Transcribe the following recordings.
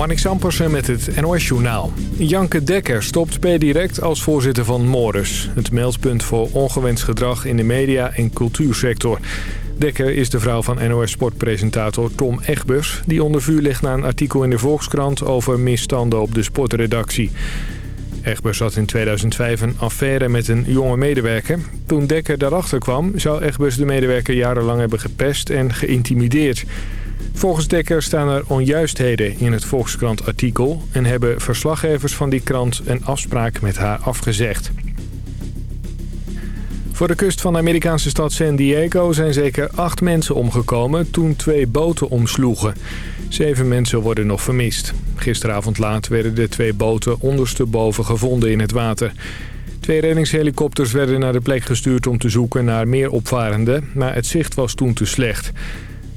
Marnik Sampersen met het NOS-journaal. Janke Dekker stopt per direct als voorzitter van Morris. Het meldpunt voor ongewenst gedrag in de media- en cultuursector. Dekker is de vrouw van NOS-sportpresentator Tom Egbers... die onder vuur ligt na een artikel in de Volkskrant over misstanden op de sportredactie. Egbers had in 2005 een affaire met een jonge medewerker. Toen Dekker daarachter kwam, zou Egbers de medewerker jarenlang hebben gepest en geïntimideerd. Volgens Dekker staan er onjuistheden in het Volkskrant-artikel... en hebben verslaggevers van die krant een afspraak met haar afgezegd. Voor de kust van de Amerikaanse stad San Diego zijn zeker acht mensen omgekomen toen twee boten omsloegen. Zeven mensen worden nog vermist. Gisteravond laat werden de twee boten ondersteboven gevonden in het water. Twee reddingshelikopters werden naar de plek gestuurd om te zoeken naar meer opvarenden, maar het zicht was toen te slecht.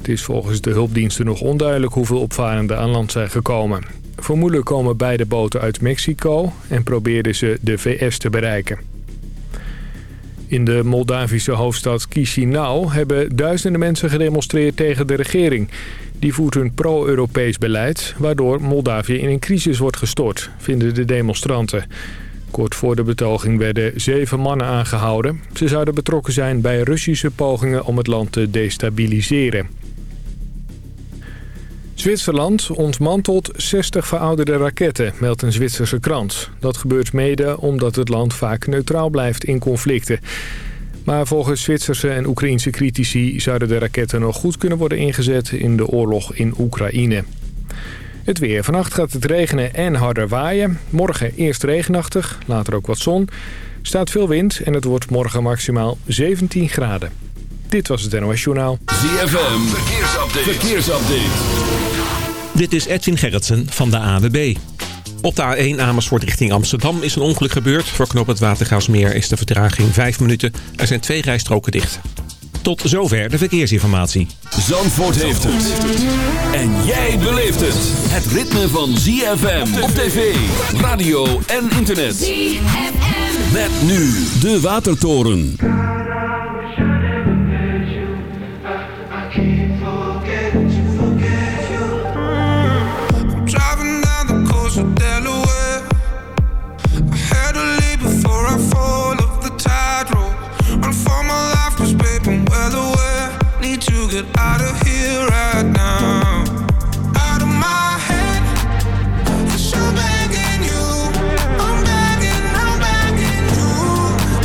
Het is volgens de hulpdiensten nog onduidelijk hoeveel opvarenden aan land zijn gekomen. Vermoedelijk komen beide boten uit Mexico en probeerden ze de VS te bereiken. In de Moldavische hoofdstad Chisinau hebben duizenden mensen gedemonstreerd tegen de regering. Die voert een pro-Europees beleid, waardoor Moldavië in een crisis wordt gestort, vinden de demonstranten. Kort voor de betoging werden zeven mannen aangehouden. Ze zouden betrokken zijn bij Russische pogingen om het land te destabiliseren. Zwitserland ontmantelt 60 verouderde raketten, meldt een Zwitserse krant. Dat gebeurt mede omdat het land vaak neutraal blijft in conflicten. Maar volgens Zwitserse en Oekraïnse critici zouden de raketten nog goed kunnen worden ingezet in de oorlog in Oekraïne. Het weer. Vannacht gaat het regenen en harder waaien. Morgen eerst regenachtig, later ook wat zon. Staat veel wind en het wordt morgen maximaal 17 graden. Dit was het NOS Journaal. ZFM. Verkeersupdate. Verkeersupdate. Dit is Edwin Gerritsen van de AWB. Op de A1 Amersfoort richting Amsterdam is een ongeluk gebeurd. Voor knop het Watergaasmeer is de vertraging 5 minuten. Er zijn twee rijstroken dicht. Tot zover de verkeersinformatie. Zandvoort heeft het. En jij beleeft het. Het ritme van ZFM op tv, radio en internet. ZFM. Met nu de Watertoren. Get out of here right now. Out of my head, for sure begging you. I'm begging, I'm begging you.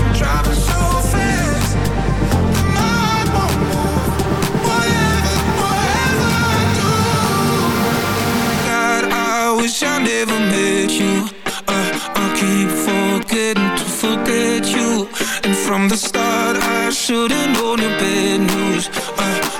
I'm driving so fast, my heart won't move. Whatever, whatever I do. God, I wish I never met you. Uh, I keep forgetting to forget you. And from the start, I should've known your bad news.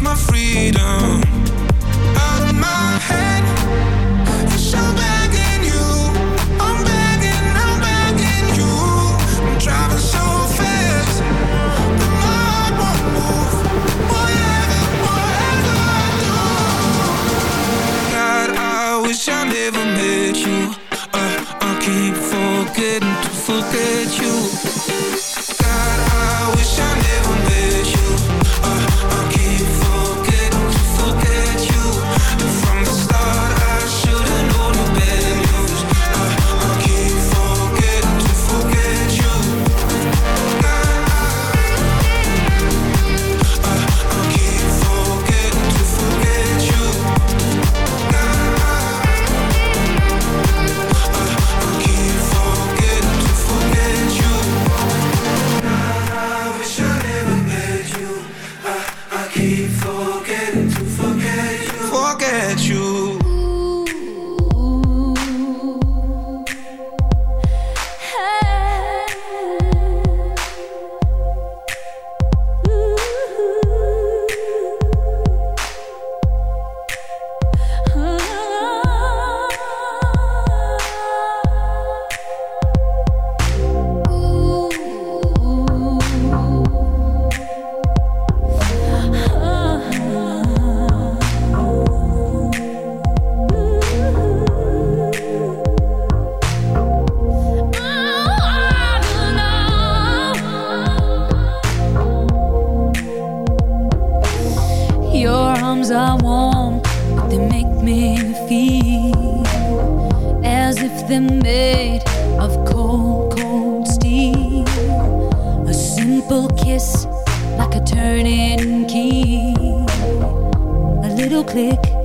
my freedom click.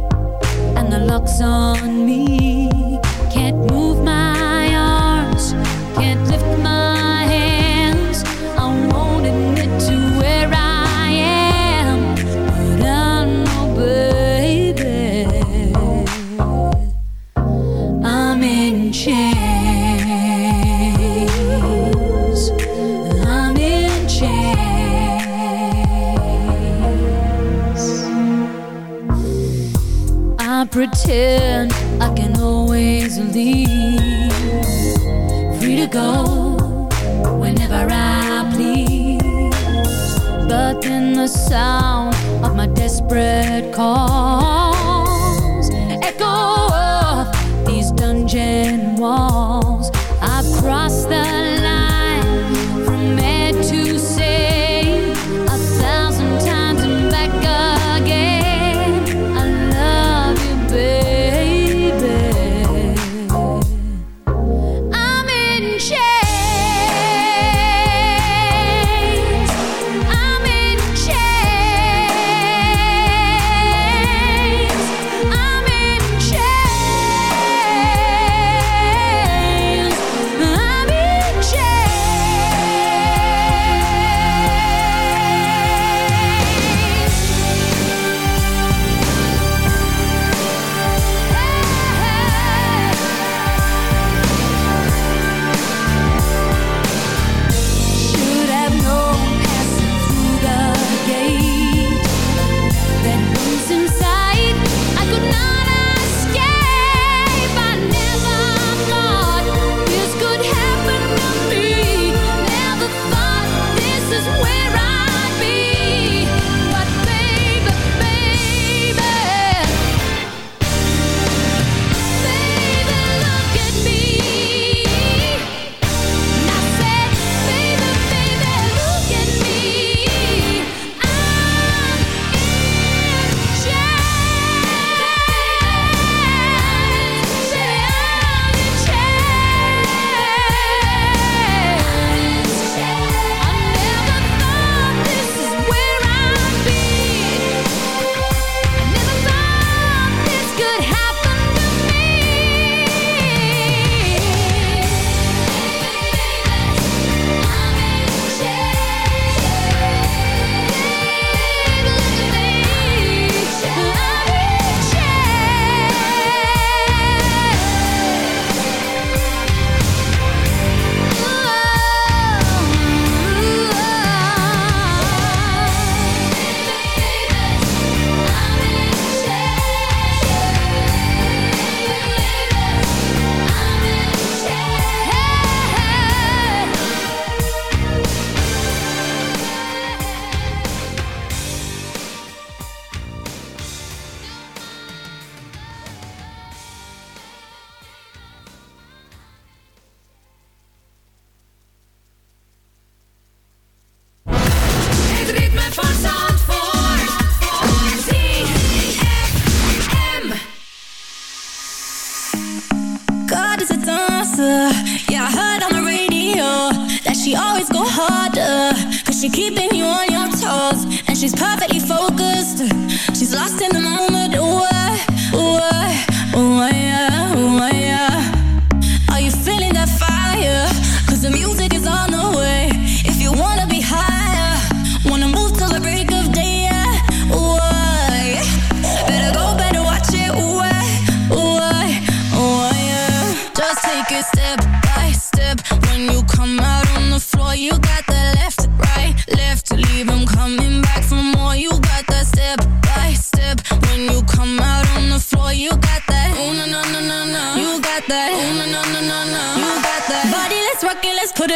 She's keeping you on your toes, and she's perfect.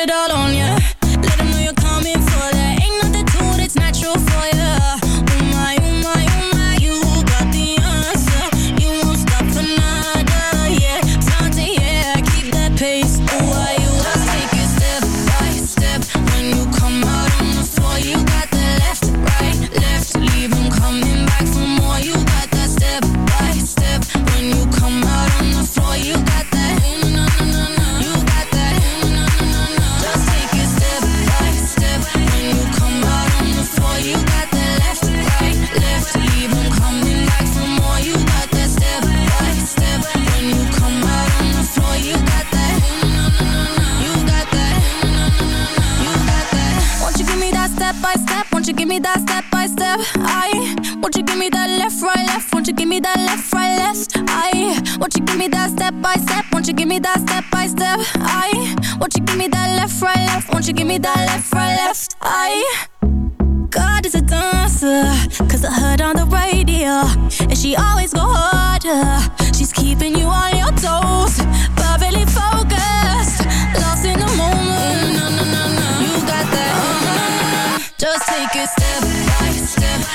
it all on you And she always go harder She's keeping you on your toes Perfectly focused Lost in the moment no, no, no, no. You got that oh, no, no, no. Just take it step by step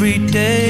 every day.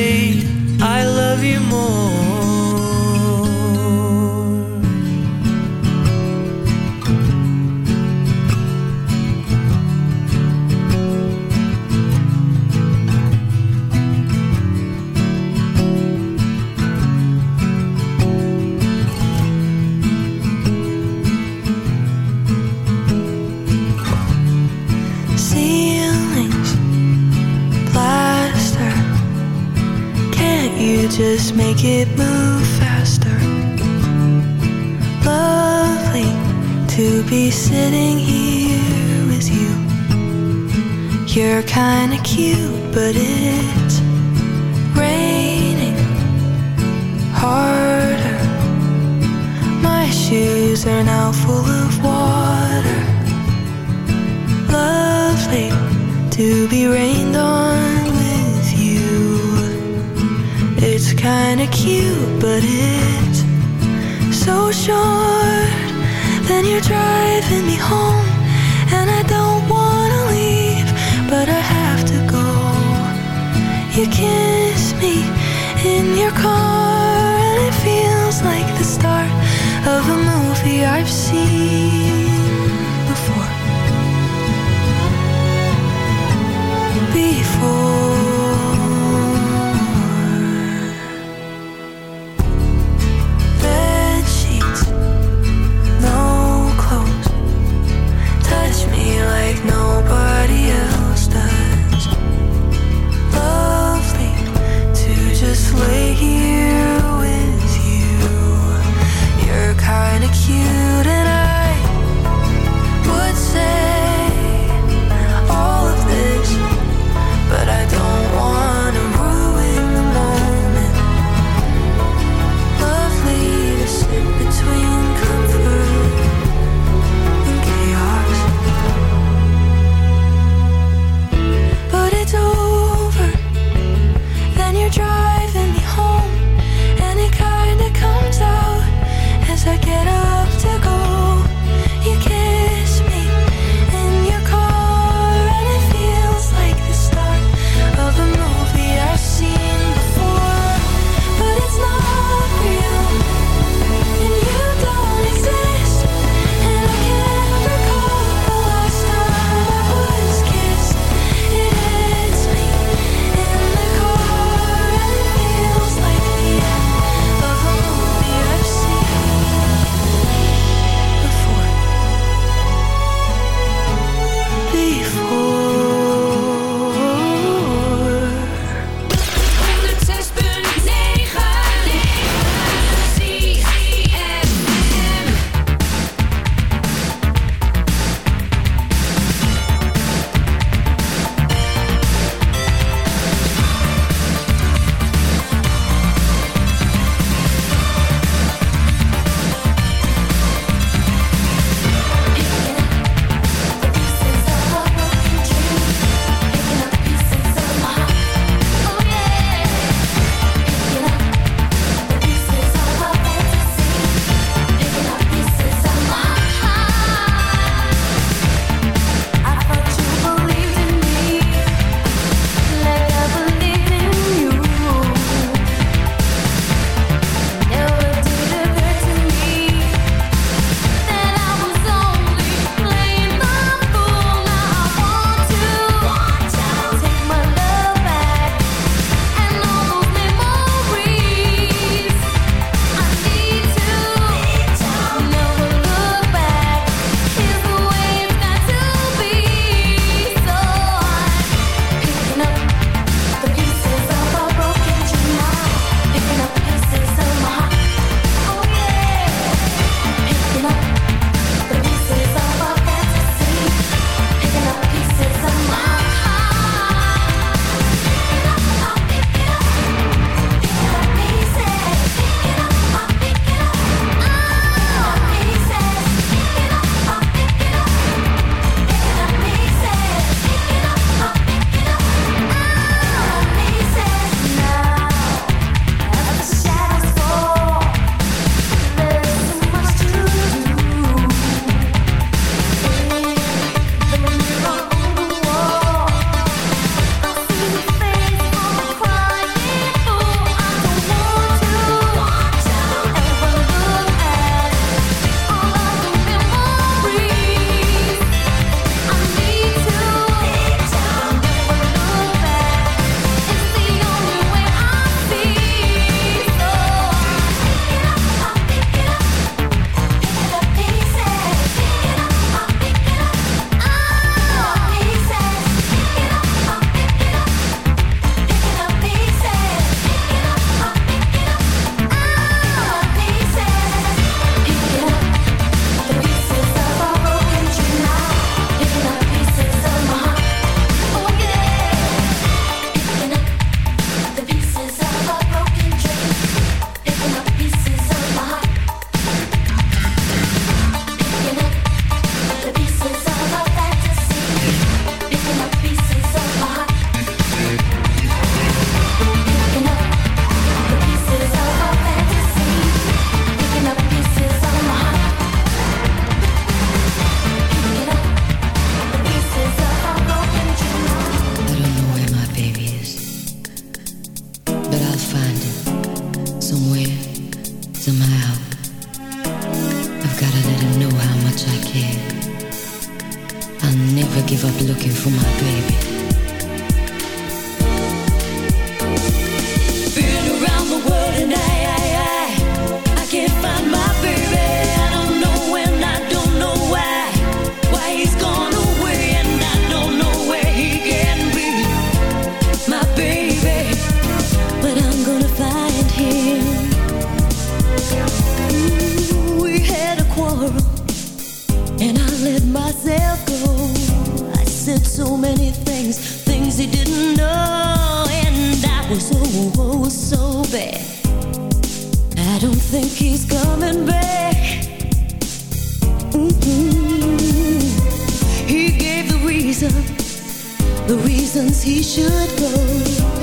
things he should go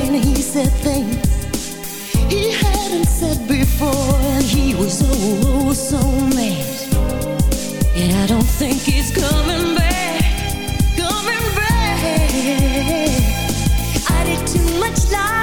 and he said things he hadn't said before and he was so, oh, so mad. And I don't think he's coming back, coming back. I did too much lying.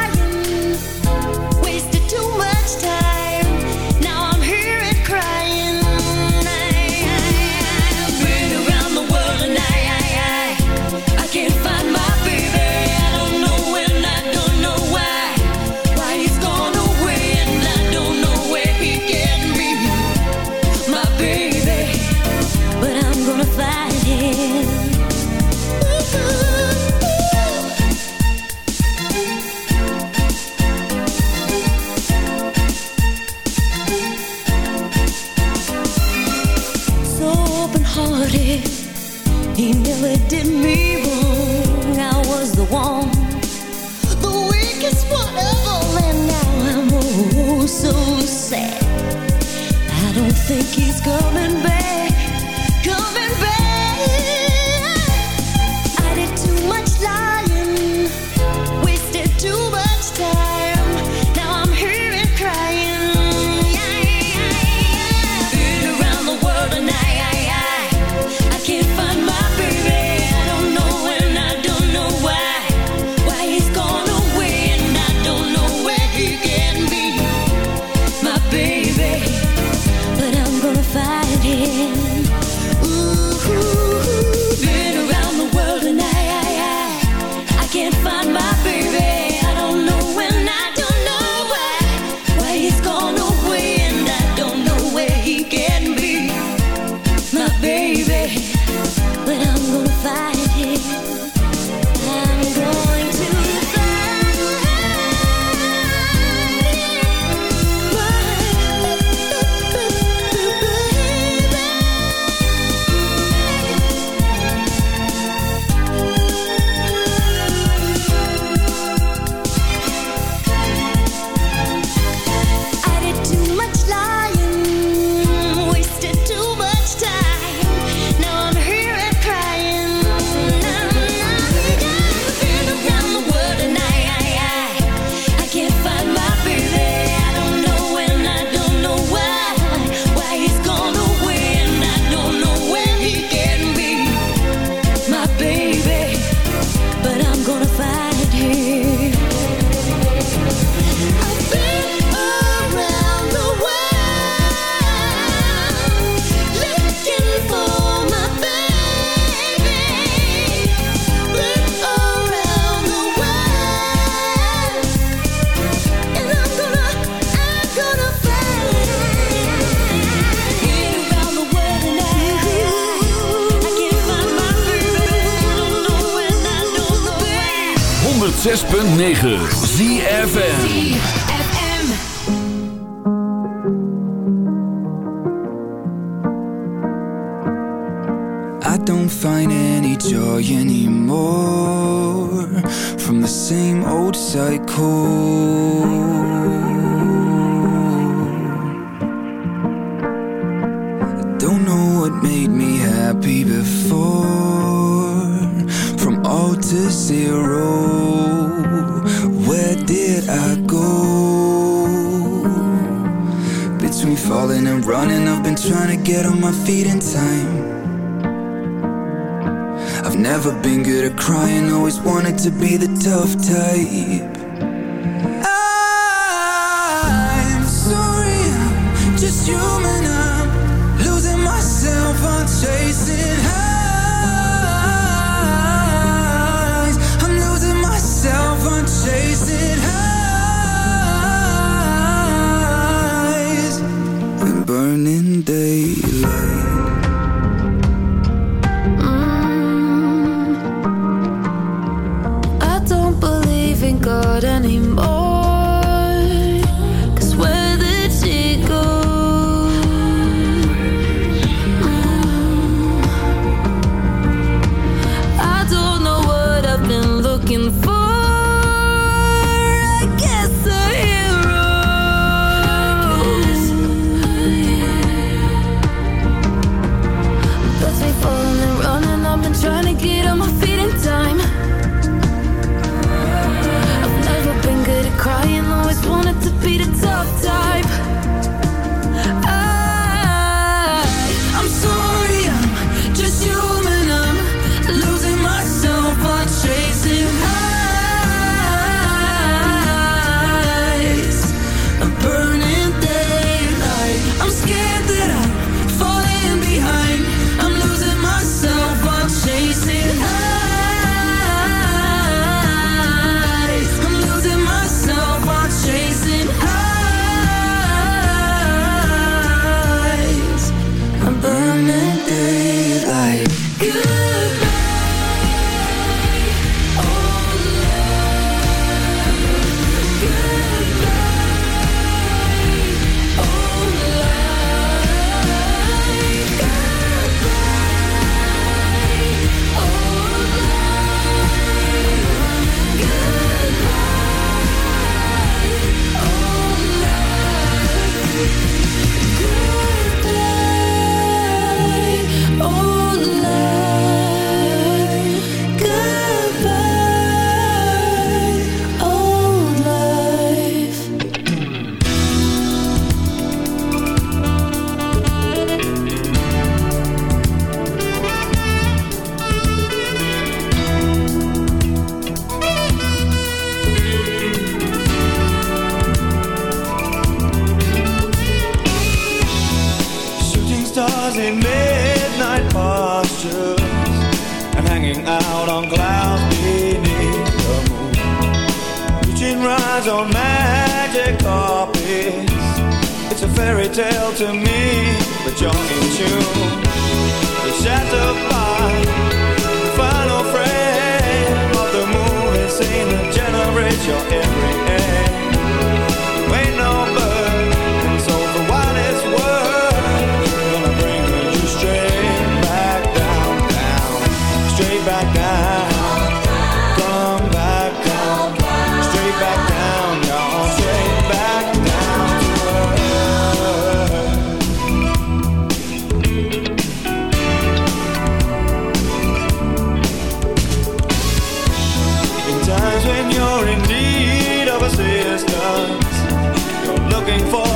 running, I've been trying to get on my feet in time. I've never been good at crying, always wanted to be the tough type. Calling, come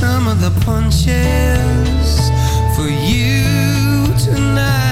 some of the punches for you tonight.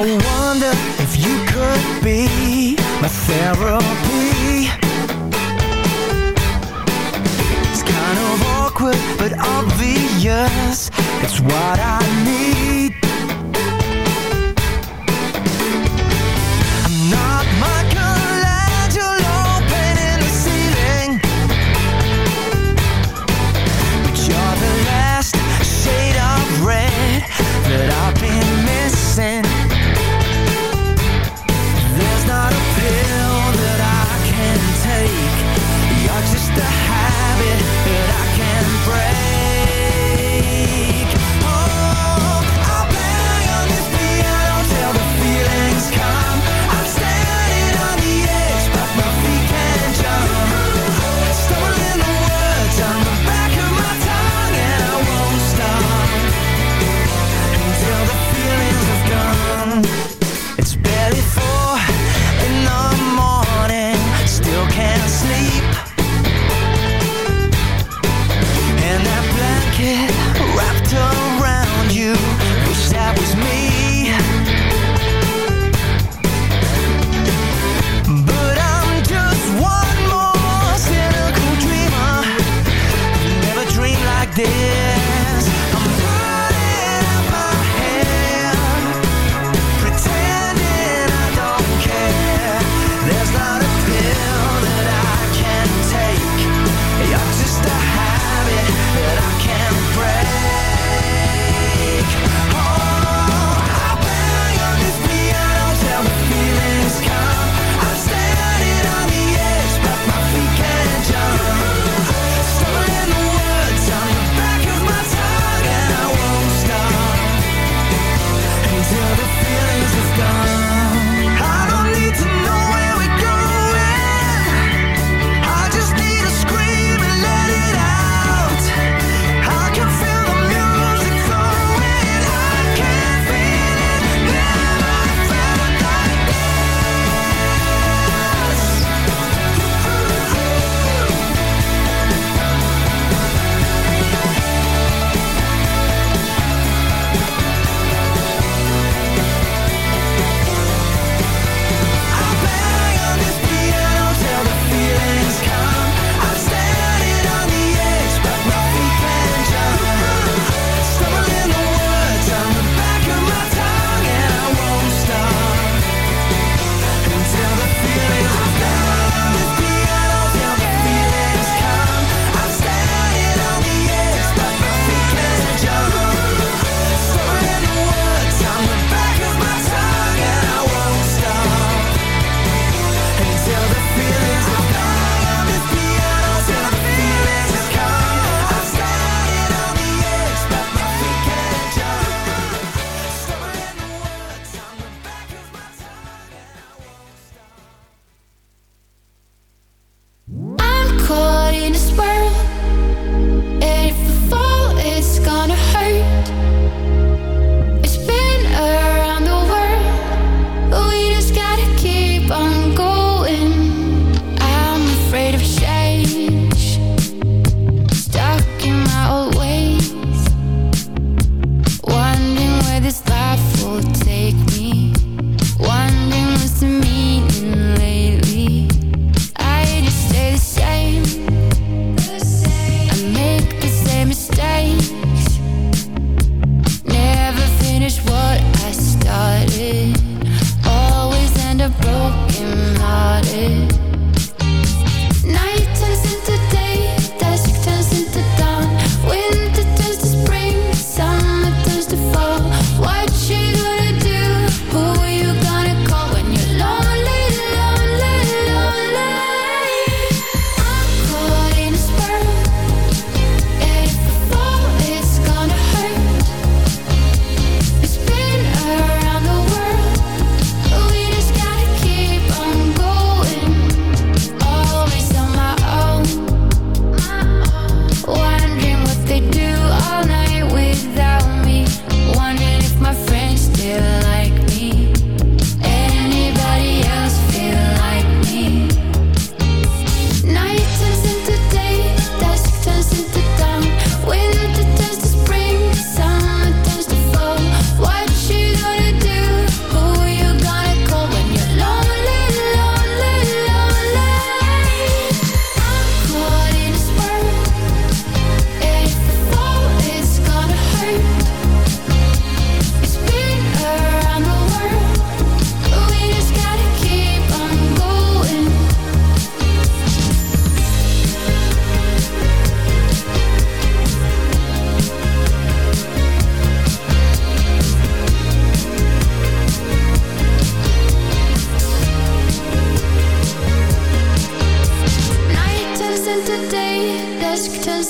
I wonder if you could be my therapy. It's kind of awkward but obvious. It's what I need.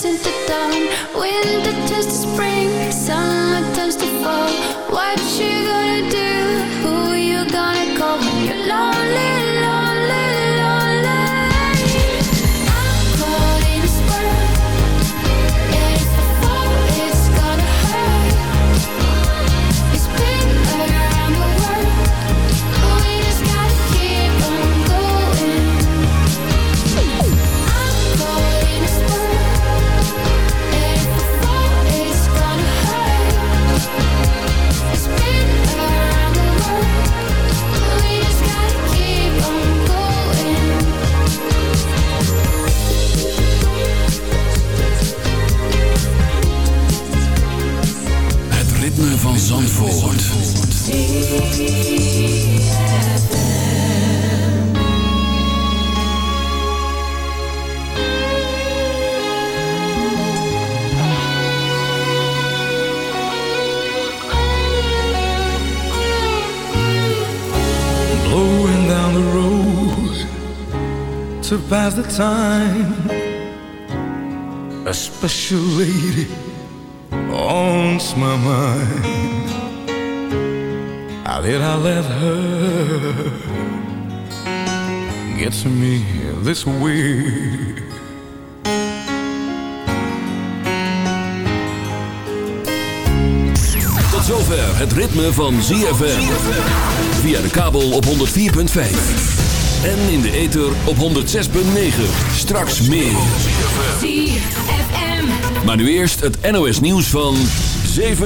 Into dawn. Winter turns to spring, summer turns to fall. What you gonna do? To pass the time. A special lady haunts my mind. How did I let her get to me this way? Tot zover het ritme van ZFM. Via de kabel op 104.5. En in de ether op 106.9. Straks meer. ZFM. Maar nu eerst het NOS nieuws van 7